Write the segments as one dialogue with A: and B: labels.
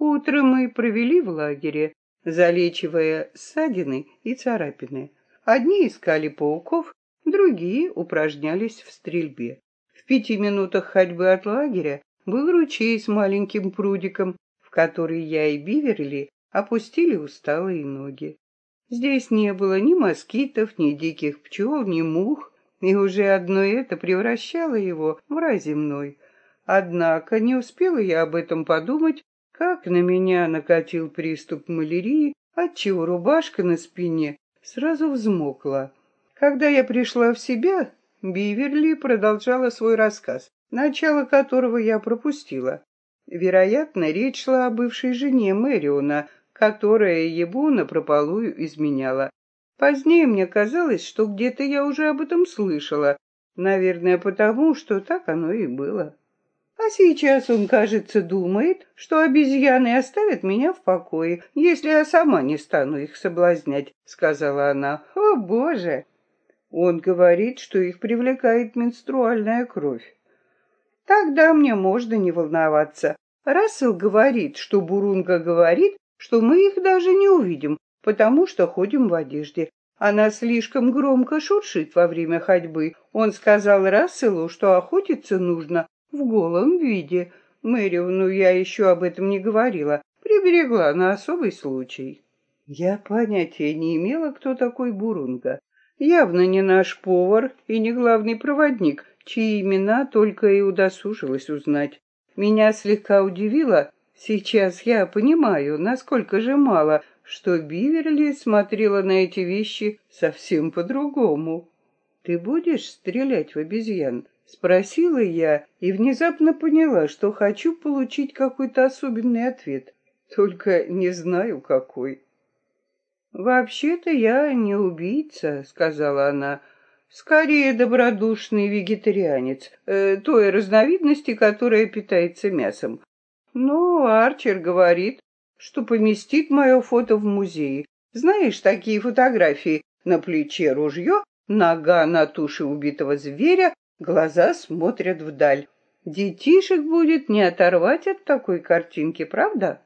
A: Утро мы провели в лагере, залечивая ссадины и царапины. Одни искали пауков, другие упражнялись в стрельбе. В пяти минутах ходьбы от лагеря был ручей с маленьким прудиком, в который я и Биверли опустили усталые ноги. Здесь не было ни москитов, ни диких пчел, ни мух, и уже одно это превращало его в рай земной. Однако не успела я об этом подумать, как на меня накатил приступ малярии, отчего рубашка на спине сразу взмокла. Когда я пришла в себя, Биверли продолжала свой рассказ, начало которого я пропустила. Вероятно, речь шла о бывшей жене Мэриона, которая ему напропалую изменяла. Позднее мне казалось, что где-то я уже об этом слышала, наверное, потому, что так оно и было. А сейчас он, кажется, думает, что обезьяны оставят меня в покое, если я сама не стану их соблазнять, сказала она. О, боже! Он говорит, что их привлекает менструальная кровь. Тогда мне можно не волноваться. Рассел говорит, что Бурунга говорит, что мы их даже не увидим, потому что ходим в одежде. Она слишком громко шуршит во время ходьбы. Он сказал Расселу, что охотиться нужно в голом виде. Мэриону я еще об этом не говорила, приберегла на особый случай. Я понятия не имела, кто такой Бурунга. Явно не наш повар и не главный проводник, чьи имена только и удосужилась узнать. Меня слегка удивило, Сейчас я понимаю, насколько же мало, что Биверли смотрела на эти вещи совсем по-другому. «Ты будешь стрелять в обезьян?» — спросила я и внезапно поняла, что хочу получить какой-то особенный ответ, только не знаю какой. «Вообще-то я не убийца», — сказала она, — «скорее добродушный вегетарианец, э, той разновидности, которая питается мясом. Ну, Арчер говорит, что поместит мое фото в музее. Знаешь, такие фотографии. На плече ружье, нога на туше убитого зверя, глаза смотрят вдаль. Детишек будет не оторвать от такой картинки, правда?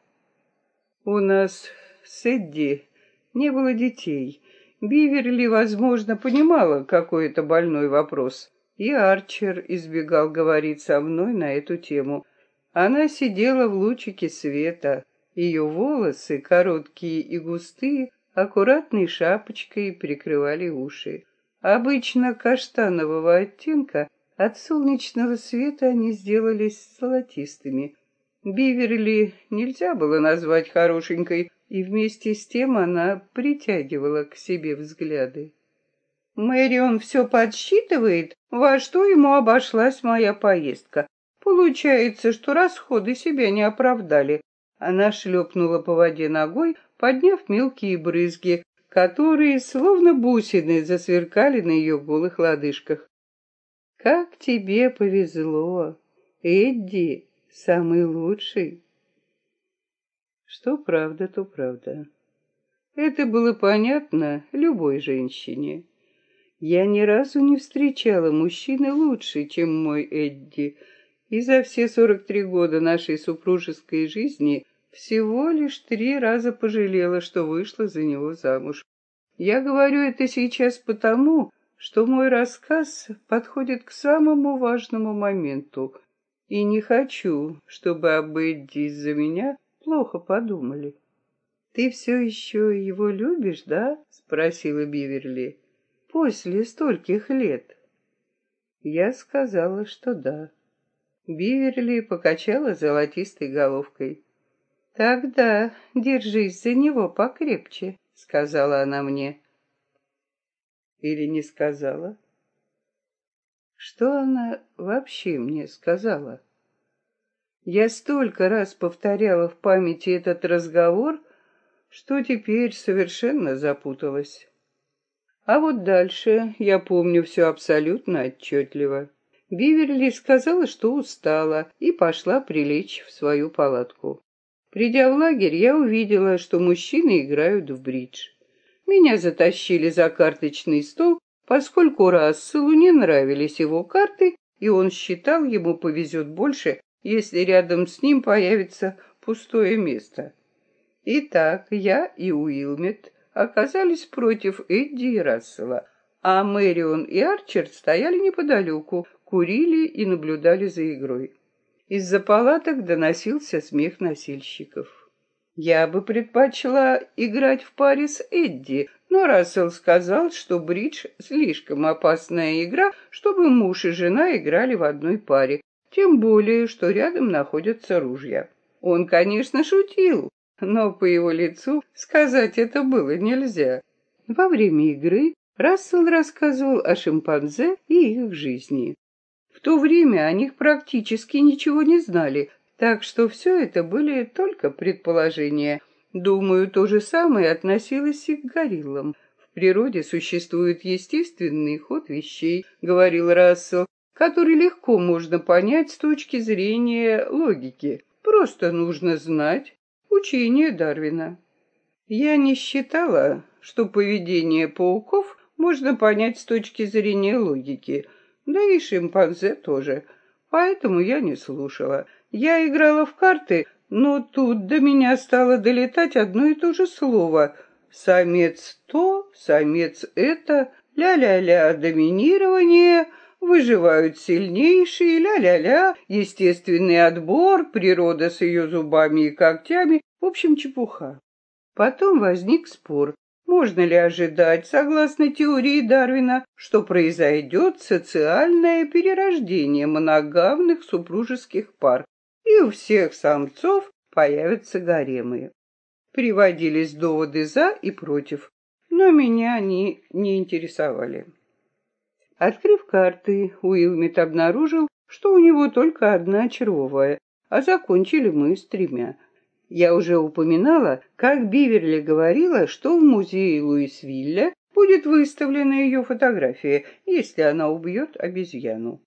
A: У нас с Эдди не было детей. Биверли, возможно, понимала, какой это больной вопрос. И Арчер избегал говорить со мной на эту тему. Она сидела в лучике света. Ее волосы, короткие и густые, аккуратной шапочкой прикрывали уши. Обычно каштанового оттенка, от солнечного света они сделались золотистыми. Биверли нельзя было назвать хорошенькой, и вместе с тем она притягивала к себе взгляды. Мэрион все подсчитывает, во что ему обошлась моя поездка. Получается, что расходы себя не оправдали. Она шлепнула по воде ногой, подняв мелкие брызги, которые, словно бусины, засверкали на ее голых лодыжках. «Как тебе повезло! Эдди самый лучший!» Что правда, то правда. Это было понятно любой женщине. Я ни разу не встречала мужчины лучше, чем мой Эдди — и за все 43 года нашей супружеской жизни всего лишь три раза пожалела, что вышла за него замуж. Я говорю это сейчас потому, что мой рассказ подходит к самому важному моменту, и не хочу, чтобы об Эдди из-за меня плохо подумали. «Ты все еще его любишь, да?» — спросила Биверли. «После стольких лет». Я сказала, что да. Биверли покачала золотистой головкой. «Тогда держись за него покрепче», — сказала она мне. Или не сказала? Что она вообще мне сказала? Я столько раз повторяла в памяти этот разговор, что теперь совершенно запуталась. А вот дальше я помню все абсолютно отчетливо. Биверли сказала, что устала, и пошла прилечь в свою палатку. Придя в лагерь, я увидела, что мужчины играют в бридж. Меня затащили за карточный стол, поскольку Расселу не нравились его карты, и он считал, ему повезет больше, если рядом с ним появится пустое место. Итак, я и Уилмет оказались против Эдди и Рассела, а Мэрион и Арчерд стояли неподалеку, курили и наблюдали за игрой. Из-за палаток доносился смех носильщиков. Я бы предпочла играть в паре с Эдди, но Рассел сказал, что бридж слишком опасная игра, чтобы муж и жена играли в одной паре, тем более, что рядом находятся ружья. Он, конечно, шутил, но по его лицу сказать это было нельзя. Во время игры Рассел рассказывал о шимпанзе и их жизни. То время о них практически ничего не знали, так что все это были только предположения. Думаю, то же самое относилось и к гориллам. В природе существует естественный ход вещей, говорил Рассел, который легко можно понять с точки зрения логики. Просто нужно знать учение Дарвина. Я не считала, что поведение пауков можно понять с точки зрения логики, да и шимпанзе тоже, поэтому я не слушала. Я играла в карты, но тут до меня стало долетать одно и то же слово. Самец то, самец это, ля-ля-ля, доминирование, выживают сильнейшие, ля-ля-ля, естественный отбор, природа с ее зубами и когтями, в общем, чепуха. Потом возник спор, можно ли ожидать, согласно теории Дарвина, что произойдет социальное перерождение моногамных супружеских пар, и у всех самцов появятся гаремы. Приводились доводы «за» и «против», но меня они не интересовали. Открыв карты, Уилмит обнаружил, что у него только одна червовая, а закончили мы с тремя. Я уже упоминала, как Биверли говорила, что в музее Луисвилля будет выставлена ее фотография, если она убьет обезьяну.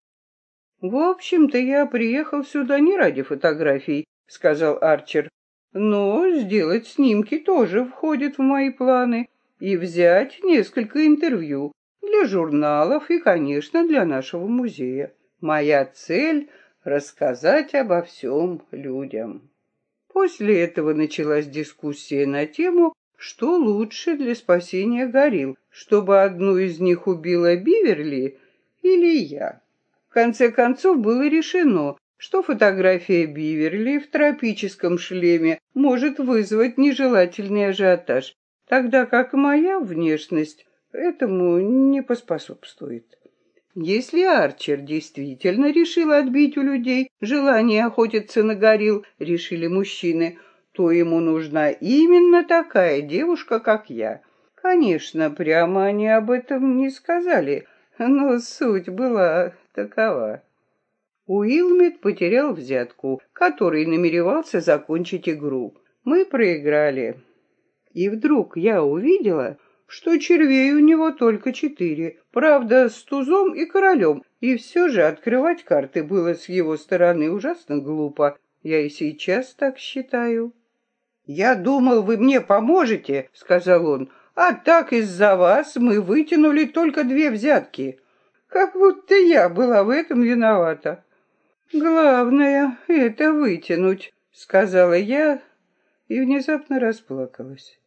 A: «В общем-то, я приехал сюда не ради фотографий», — сказал Арчер. «Но сделать снимки тоже входит в мои планы и взять несколько интервью для журналов и, конечно, для нашего музея. Моя цель — рассказать обо всем людям». После этого началась дискуссия на тему, что лучше для спасения горилл, чтобы одну из них убила Биверли или я конце концов было решено, что фотография Биверли в тропическом шлеме может вызвать нежелательный ажиотаж, тогда как моя внешность этому не поспособствует. Если Арчер действительно решил отбить у людей желание охотиться на горилл, решили мужчины, то ему нужна именно такая девушка, как я. Конечно, прямо они об этом не сказали, но суть была такова. Уилмит потерял взятку, который намеревался закончить игру. Мы проиграли. И вдруг я увидела, что червей у него только четыре, правда, с тузом и королем, и все же открывать карты было с его стороны ужасно глупо. Я и сейчас так считаю. «Я думал, вы мне поможете», — сказал он, — «а так из-за вас мы вытянули только две взятки». Как будто я была в этом виновата. Главное — это вытянуть, сказала я и внезапно расплакалась.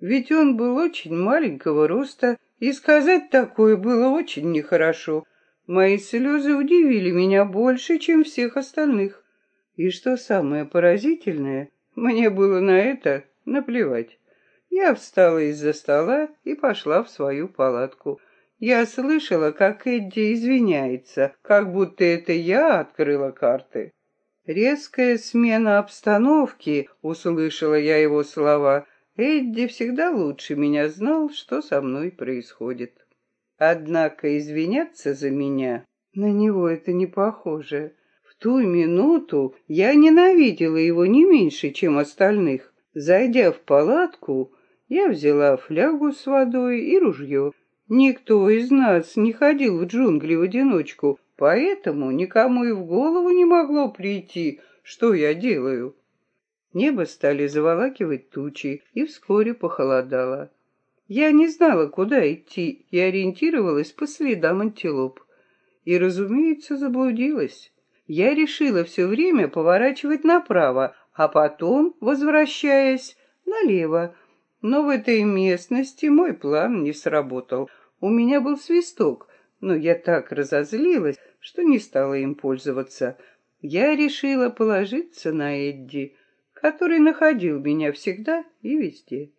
A: Ведь он был очень маленького роста, и сказать такое было очень нехорошо. Мои слезы удивили меня больше, чем всех остальных. И что самое поразительное, мне было на это наплевать. Я встала из-за стола и пошла в свою палатку. Я слышала, как Эдди извиняется, как будто это я открыла карты. Резкая смена обстановки, услышала я его слова. Эдди всегда лучше меня знал, что со мной происходит. Однако извиняться за меня на него это не похоже. В ту минуту я ненавидела его не меньше, чем остальных. Зайдя в палатку, я взяла флягу с водой и ружье Никто из нас не ходил в джунгли в одиночку, поэтому никому и в голову не могло прийти, что я делаю. Небо стали заволакивать тучи, и вскоре похолодало. Я не знала, куда идти, и ориентировалась по следам антилоп. И, разумеется, заблудилась. Я решила все время поворачивать направо, а потом, возвращаясь, налево. Но в этой местности мой план не сработал. У меня был свисток, но я так разозлилась, что не стала им пользоваться. Я решила положиться на Эдди, который находил меня всегда и везде.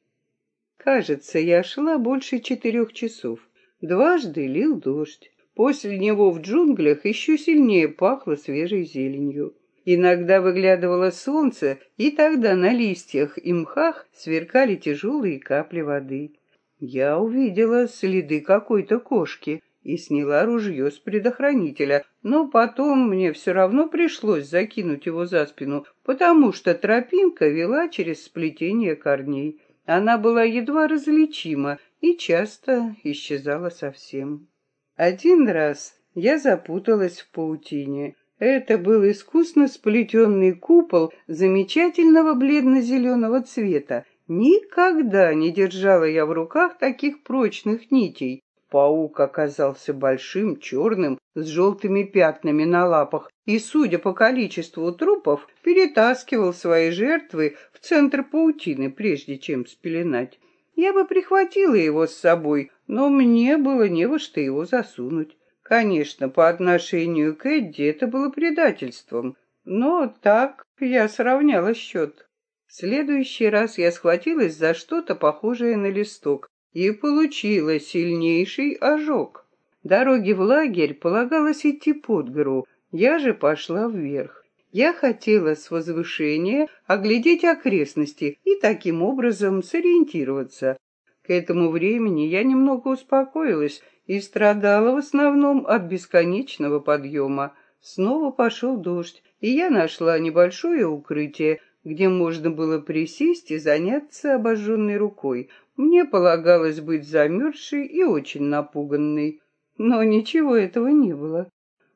A: Кажется, я шла больше четырех часов. Дважды лил дождь. После него в джунглях еще сильнее пахло свежей зеленью. Иногда выглядывало солнце, и тогда на листьях и мхах сверкали тяжелые капли воды. Я увидела следы какой-то кошки и сняла ружье с предохранителя, но потом мне все равно пришлось закинуть его за спину, потому что тропинка вела через сплетение корней. Она была едва различима и часто исчезала совсем. Один раз я запуталась в паутине. Это был искусно сплетенный купол замечательного бледно-зеленого цвета. Никогда не держала я в руках таких прочных нитей. Паук оказался большим, черным, с желтыми пятнами на лапах, и, судя по количеству трупов, перетаскивал свои жертвы в центр паутины, прежде чем спеленать. Я бы прихватила его с собой, но мне было не во что его засунуть. Конечно, по отношению к Эдди это было предательством, но так я сравняла счет. В следующий раз я схватилась за что-то похожее на листок и получила сильнейший ожог. Дороги в лагерь полагалось идти под гору, я же пошла вверх. Я хотела с возвышения оглядеть окрестности и таким образом сориентироваться. К этому времени я немного успокоилась и страдала в основном от бесконечного подъема. Снова пошел дождь, и я нашла небольшое укрытие, где можно было присесть и заняться обожженной рукой. Мне полагалось быть замерзшей и очень напуганной. Но ничего этого не было.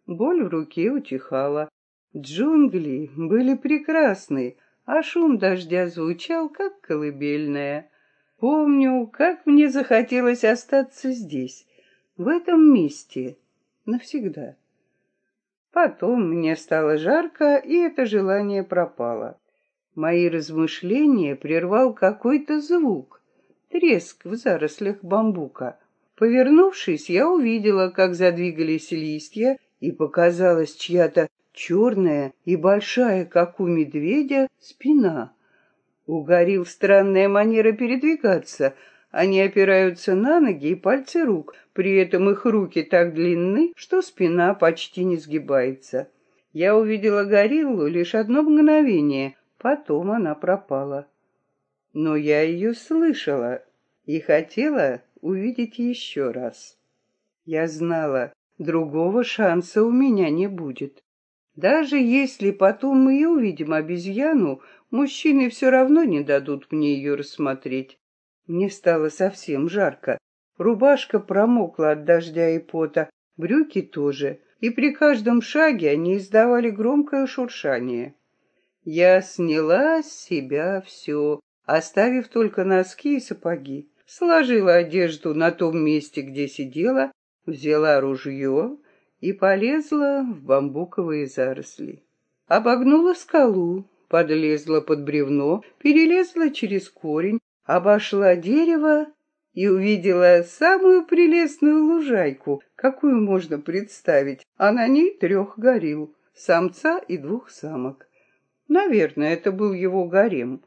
A: Боль в руке утихала. Джунгли были прекрасны, а шум дождя звучал, как колыбельная. Помню, как мне захотелось остаться здесь, в этом месте, навсегда. Потом мне стало жарко, и это желание пропало. Мои размышления прервал какой-то звук, треск в зарослях бамбука. Повернувшись, я увидела, как задвигались листья, и показалась чья-то черная и большая, как у медведя, спина. У горил странная манера передвигаться. Они опираются на ноги и пальцы рук, при этом их руки так длинны, что спина почти не сгибается. Я увидела гориллу лишь одно мгновение, потом она пропала. Но я ее слышала и хотела увидеть еще раз. Я знала, другого шанса у меня не будет. Даже если потом мы и увидим обезьяну, мужчины все равно не дадут мне ее рассмотреть. Мне стало совсем жарко. Рубашка промокла от дождя и пота, брюки тоже, и при каждом шаге они издавали громкое шуршание. Я сняла с себя все, оставив только носки и сапоги. Сложила одежду на том месте, где сидела, взяла ружье и полезла в бамбуковые заросли. Обогнула скалу, подлезла под бревно, перелезла через корень, обошла дерево и увидела самую прелестную лужайку, какую можно представить, а на ней трех горил, самца и двух самок. Наверное, это был его гарем,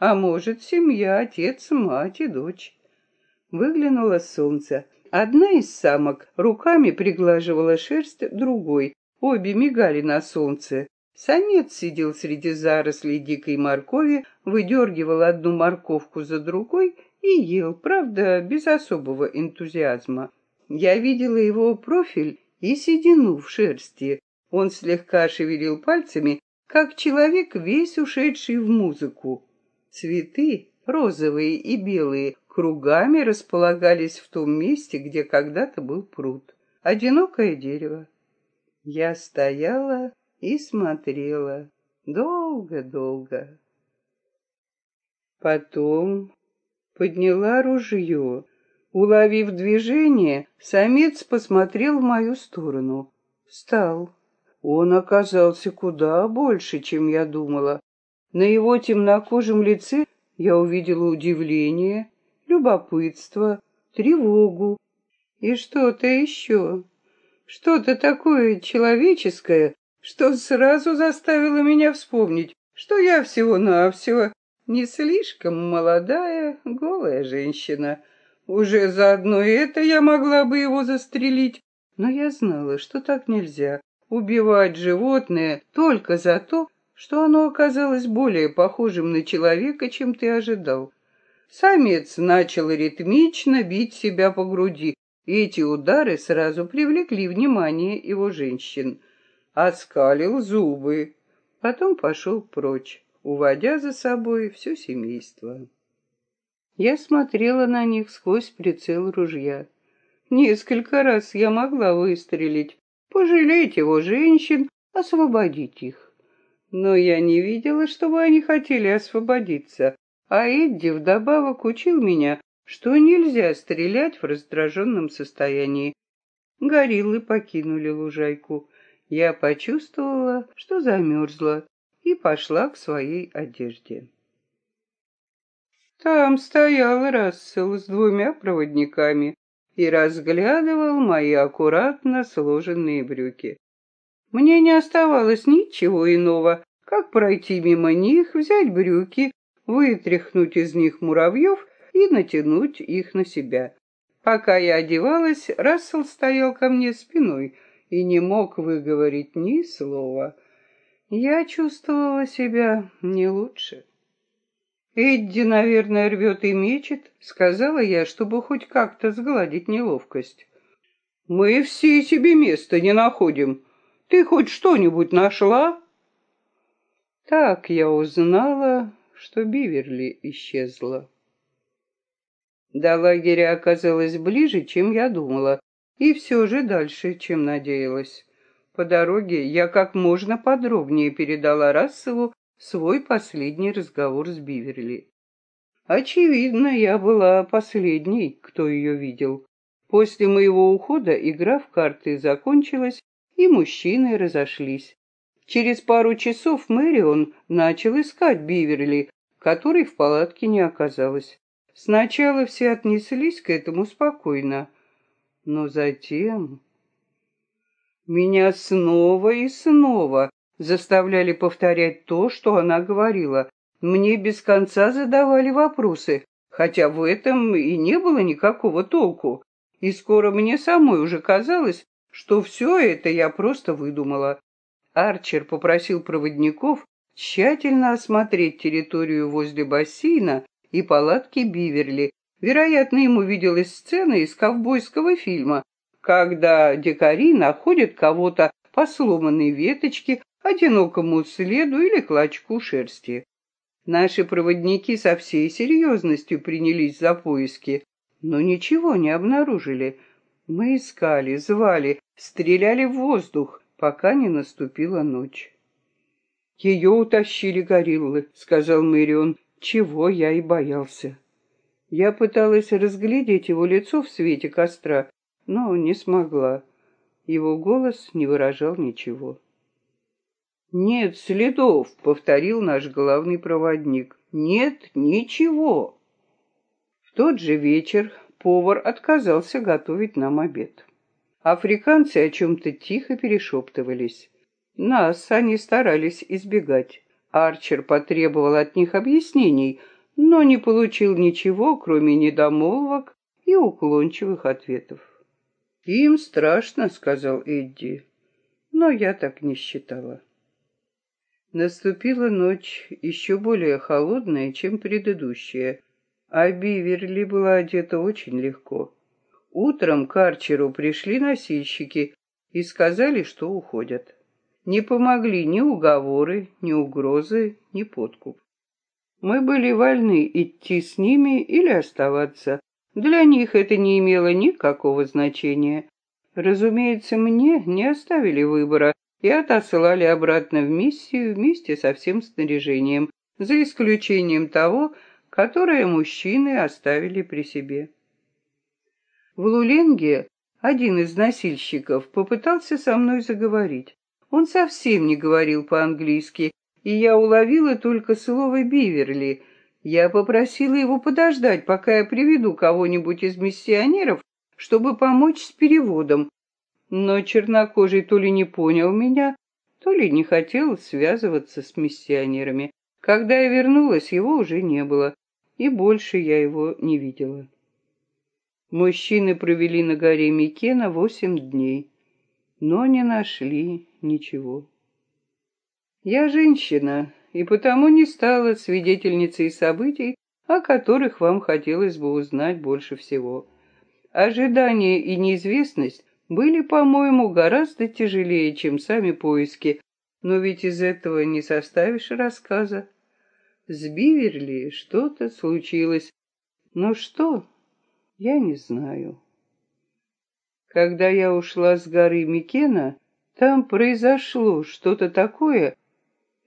A: а может, семья, отец, мать и дочь. Выглянуло солнце, Одна из самок руками приглаживала шерсть другой, обе мигали на солнце. Самец сидел среди зарослей дикой моркови, выдергивал одну морковку за другой и ел, правда, без особого энтузиазма. Я видела его профиль и седину в шерсти. Он слегка шевелил пальцами, как человек, весь ушедший в музыку. Цветы, розовые и белые, кругами располагались в том месте, где когда-то был пруд. Одинокое дерево. Я стояла и смотрела долго-долго. Потом подняла ружье. Уловив движение, самец посмотрел в мою сторону. Встал. Он оказался куда больше, чем я думала. На его темнокожем лице я увидела удивление, любопытство, тревогу и что-то еще. Что-то такое человеческое, что сразу заставило меня вспомнить, что я всего-навсего не слишком молодая, голая женщина. Уже заодно это я могла бы его застрелить, но я знала, что так нельзя. Убивать животное только за то, что оно оказалось более похожим на человека, чем ты ожидал. Самец начал ритмично бить себя по груди, и эти удары сразу привлекли внимание его женщин. Оскалил зубы, потом пошел прочь, уводя за собой все семейство. Я смотрела на них сквозь прицел ружья. Несколько раз я могла выстрелить, пожалеть его женщин, освободить их. Но я не видела, чтобы они хотели освободиться, а Эдди вдобавок учил меня, что нельзя стрелять в раздраженном состоянии. Гориллы покинули лужайку. Я почувствовала, что замерзла, и пошла к своей одежде. Там стоял Рассел с двумя проводниками и разглядывал мои аккуратно сложенные брюки. Мне не оставалось ничего иного, как пройти мимо них, взять брюки, вытряхнуть из них муравьев и натянуть их на себя. Пока я одевалась, Рассел стоял ко мне спиной и не мог выговорить ни слова. Я чувствовала себя не лучше. Эдди, наверное, рвет и мечет, сказала я, чтобы хоть как-то сгладить неловкость. Мы все себе места не находим. Ты хоть что-нибудь нашла? Так я узнала, что Биверли исчезла. До лагеря оказалось ближе, чем я думала, и все же дальше, чем надеялась. По дороге я как можно подробнее передала Расселу свой последний разговор с Биверли. Очевидно, я была последней, кто ее видел. После моего ухода игра в карты закончилась, и мужчины разошлись. Через пару часов Мэрион начал искать Биверли, которой в палатке не оказалось. Сначала все отнеслись к этому спокойно, но затем... Меня снова и снова заставляли повторять то, что она говорила. Мне без конца задавали вопросы, хотя в этом и не было никакого толку. И скоро мне самой уже казалось, что все это я просто выдумала. Арчер попросил проводников тщательно осмотреть территорию возле бассейна и палатки Биверли. Вероятно, ему виделась сцена из ковбойского фильма, когда дикари находят кого-то по сломанной веточке, одинокому следу или клочку шерсти. Наши проводники со всей серьезностью принялись за поиски, но ничего не обнаружили. Мы искали, звали, стреляли в воздух, пока не наступила ночь. «Ее утащили гориллы», — сказал Мэрион, чего я и боялся. Я пыталась разглядеть его лицо в свете костра, но не смогла. Его голос не выражал ничего. «Нет следов», — повторил наш главный проводник. «Нет ничего». В тот же вечер повар отказался готовить нам обед. Африканцы о чем-то тихо перешептывались. Нас они старались избегать. Арчер потребовал от них объяснений, но не получил ничего, кроме недомолвок и уклончивых ответов. «Им страшно», — сказал Эдди, но я так не считала. Наступила ночь еще более холодная, чем предыдущая, а Биверли была одета очень легко. Утром к Арчеру пришли носильщики и сказали, что уходят. Не помогли ни уговоры, ни угрозы, ни подкуп. Мы были вольны идти с ними или оставаться. Для них это не имело никакого значения. Разумеется, мне не оставили выбора, и отослали обратно в миссию вместе со всем снаряжением, за исключением того, которое мужчины оставили при себе. В Луленге один из носильщиков попытался со мной заговорить. Он совсем не говорил по-английски, и я уловила только слово «Биверли». Я попросила его подождать, пока я приведу кого-нибудь из миссионеров, чтобы помочь с переводом. Но чернокожий то ли не понял меня, то ли не хотел связываться с миссионерами. Когда я вернулась, его уже не было, и больше я его не видела. Мужчины провели на горе Микена восемь дней, но не нашли ничего. Я женщина, и потому не стала свидетельницей событий, о которых вам хотелось бы узнать больше всего. Ожидание и неизвестность были, по-моему, гораздо тяжелее, чем сами поиски, но ведь из этого не составишь рассказа. С Биверли что-то случилось, но что, я не знаю. Когда я ушла с горы Микена, там произошло что-то такое,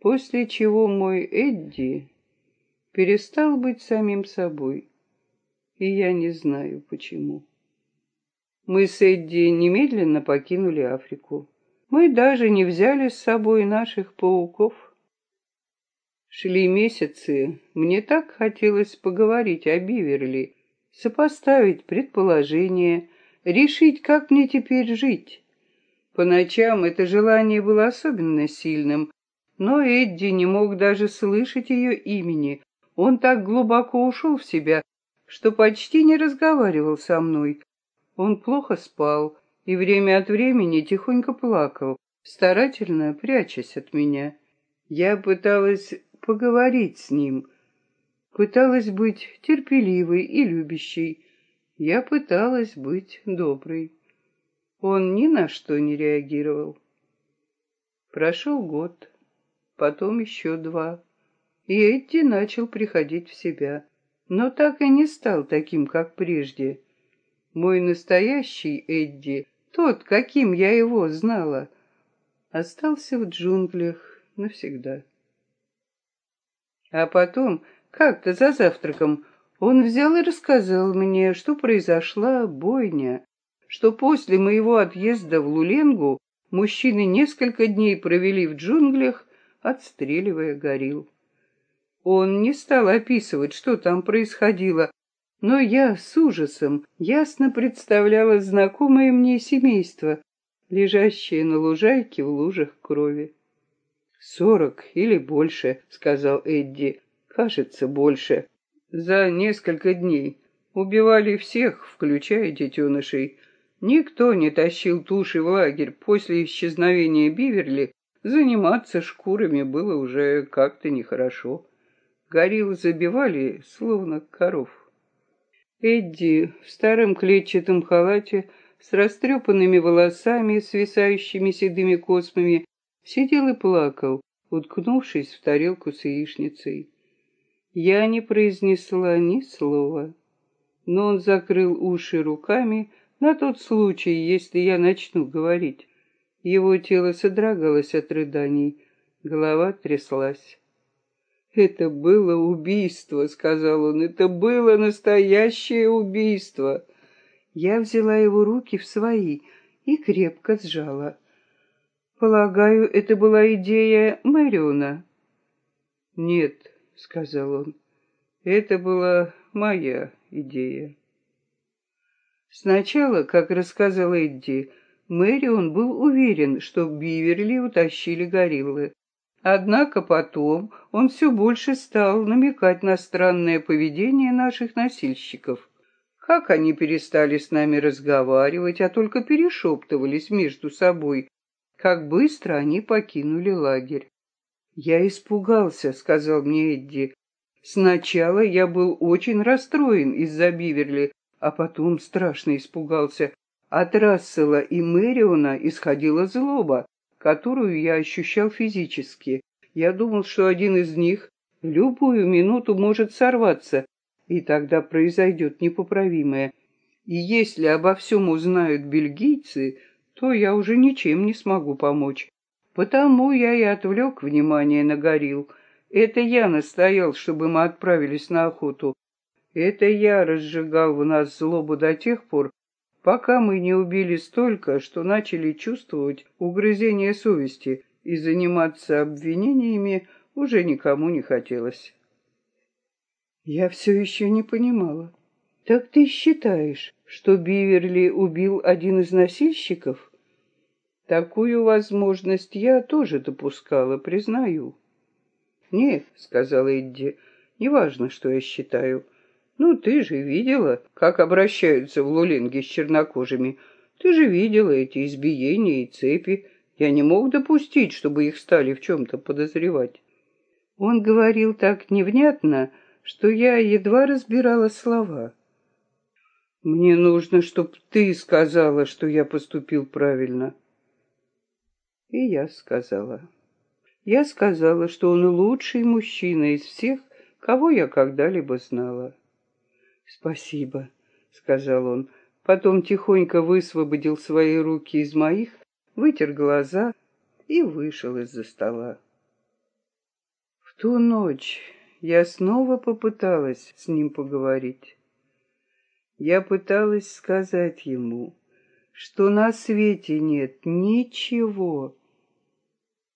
A: после чего мой Эдди перестал быть самим собой, и я не знаю почему. Мы с Эдди немедленно покинули Африку. Мы даже не взяли с собой наших пауков. Шли месяцы, мне так хотелось поговорить о Биверли, сопоставить предположения, решить, как мне теперь жить. По ночам это желание было особенно сильным, но Эдди не мог даже слышать ее имени. Он так глубоко ушел в себя, что почти не разговаривал со мной. Он плохо спал и время от времени тихонько плакал, старательно прячась от меня. Я пыталась поговорить с ним, Пыталась быть терпеливой и любящей. Я пыталась быть доброй. Он ни на что не реагировал. Прошел год, потом еще два. И Эдди начал приходить в себя, но так и не стал таким, как прежде. Мой настоящий Эдди, тот, каким я его знала, остался в джунглях навсегда. А потом как-то за завтраком он взял и рассказал мне, что произошла бойня, что после моего отъезда в Луленгу мужчины несколько дней провели в джунглях, отстреливая горилл. Он не стал описывать, что там происходило, но я с ужасом ясно представляла знакомое мне семейство, лежащее на лужайке в лужах крови. «Сорок или больше», — сказал Эдди кажется, больше. За несколько дней убивали всех, включая детенышей. Никто не тащил туши в лагерь. После исчезновения Биверли заниматься шкурами было уже как-то нехорошо. Горилл забивали, словно коров. Эдди в старом клетчатом халате с растрепанными волосами, свисающими седыми космами, сидел и плакал, уткнувшись в тарелку с яичницей. Я не произнесла ни слова, но он закрыл уши руками на тот случай, если я начну говорить. Его тело содрогалось от рыданий, голова тряслась. «Это было убийство», — сказал он, — «это было настоящее убийство». Я взяла его руки в свои и крепко сжала. «Полагаю, это была идея Мэриона?» «Нет», — сказал он. «Это была моя идея». Сначала, как рассказал Эдди, Мэрион был уверен, что Биверли утащили гориллы. Однако потом он все больше стал намекать на странное поведение наших носильщиков. Как они перестали с нами разговаривать, а только перешептывались между собой, как быстро они покинули лагерь. «Я испугался», — сказал мне Эдди. «Сначала я был очень расстроен из-за Биверли, а потом страшно испугался. От Рассела и Мэриона исходила злоба, которую я ощущал физически. Я думал, что один из них в любую минуту может сорваться, и тогда произойдет непоправимое. И если обо всем узнают бельгийцы, то я уже ничем не смогу помочь. Потому я и отвлек внимание на горилл. Это я настоял, чтобы мы отправились на охоту. Это я разжигал в нас злобу до тех пор, пока мы не убили столько, что начали чувствовать угрызение совести и заниматься обвинениями уже никому не хотелось. Я все еще не понимала. Так ты считаешь, что Биверли убил один из носильщиков? Такую возможность я тоже допускала, признаю. Нет, сказала Эдди, неважно, что я считаю. Ну, ты же видела, как обращаются в Лулинге с чернокожими. Ты же видела эти избиения и цепи. Я не мог допустить, чтобы их стали в чем-то подозревать. Он говорил так невнятно, что я едва разбирала слова. Мне нужно, чтобы ты сказала, что я поступил правильно. И я сказала. Я сказала, что он лучший мужчина из всех, кого я когда-либо знала. «Спасибо», — сказал он. Потом тихонько высвободил свои руки из моих, вытер глаза и вышел из-за стола. В ту ночь я снова попыталась с ним поговорить. Я пыталась сказать ему, что на свете нет ничего,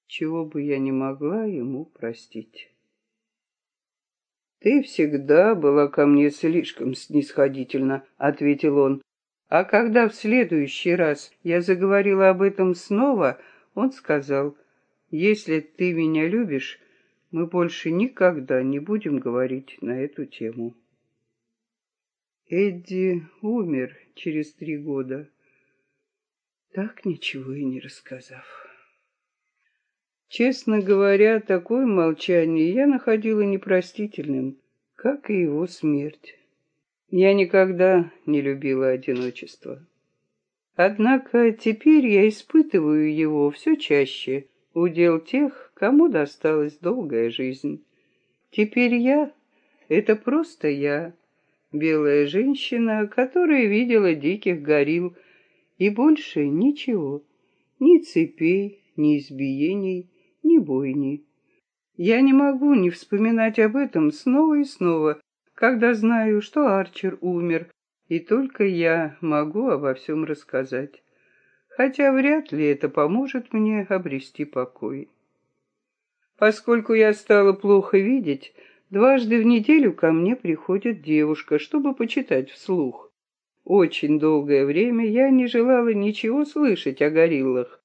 A: чего бы я не могла ему простить. «Ты всегда была ко мне слишком снисходительна», — ответил он. А когда в следующий раз я заговорила об этом снова, он сказал, «Если ты меня любишь, мы больше никогда не будем говорить на эту тему». Эдди умер через три года, так ничего и не рассказав. Честно говоря, такое молчание я находила непростительным, как и его смерть. Я никогда не любила одиночество. Однако теперь я испытываю его все чаще, удел тех, кому досталась долгая жизнь. Теперь я — это просто я, белая женщина, которая видела диких горилл, и больше ничего, ни цепей, ни избиений, ни бойни. Я не могу не вспоминать об этом снова и снова, когда знаю, что Арчер умер, и только я могу обо всем рассказать. Хотя вряд ли это поможет мне обрести покой. Поскольку я стала плохо видеть, дважды в неделю ко мне приходит девушка, чтобы почитать вслух. Очень долгое время я не желала ничего слышать о гориллах,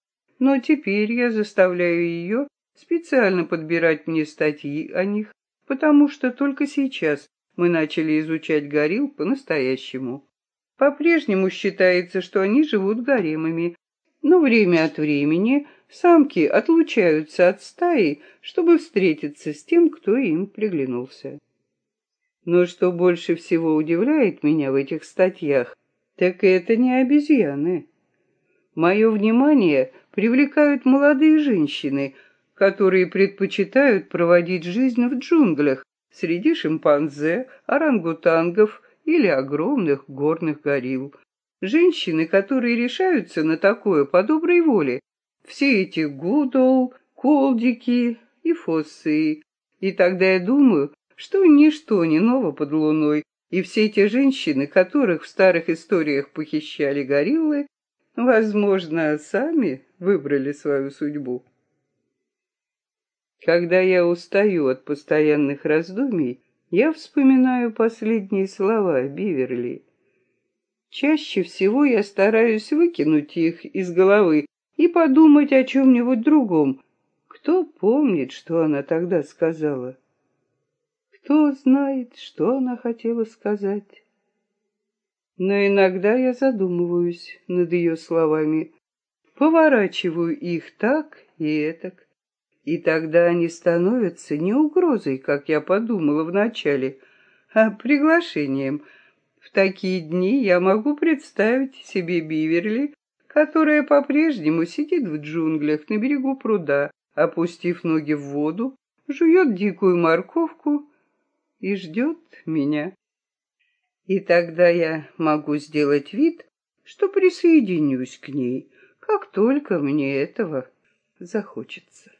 A: но теперь я заставляю ее специально подбирать мне статьи о них, потому что только сейчас мы начали изучать горилл по-настоящему. По-прежнему считается, что они живут гаремами, но время от времени самки отлучаются от стаи, чтобы встретиться с тем, кто им приглянулся. Но что больше всего удивляет меня в этих статьях, так это не обезьяны. Мое внимание привлекают молодые женщины, которые предпочитают проводить жизнь в джунглях среди шимпанзе, орангутангов или огромных горных горилл. Женщины, которые решаются на такое по доброй воле, все эти гудоу, колдики и фоссы. И тогда я думаю, что ничто не ново под луной, и все те женщины, которых в старых историях похищали гориллы, возможно, сами выбрали свою судьбу. Когда я устаю от постоянных раздумий, я вспоминаю последние слова Биверли. Чаще всего я стараюсь выкинуть их из головы и подумать о чем-нибудь другом. Кто помнит, что она тогда сказала? Кто знает, что она хотела сказать? Но иногда я задумываюсь над ее словами, поворачиваю их так и этак. И тогда они становятся не угрозой, как я подумала вначале, а приглашением. В такие дни я могу представить себе Биверли, которая по-прежнему сидит в джунглях на берегу пруда, опустив ноги в воду, жует дикую морковку и ждет меня. И тогда я могу сделать вид, что присоединюсь к ней, как только мне этого захочется.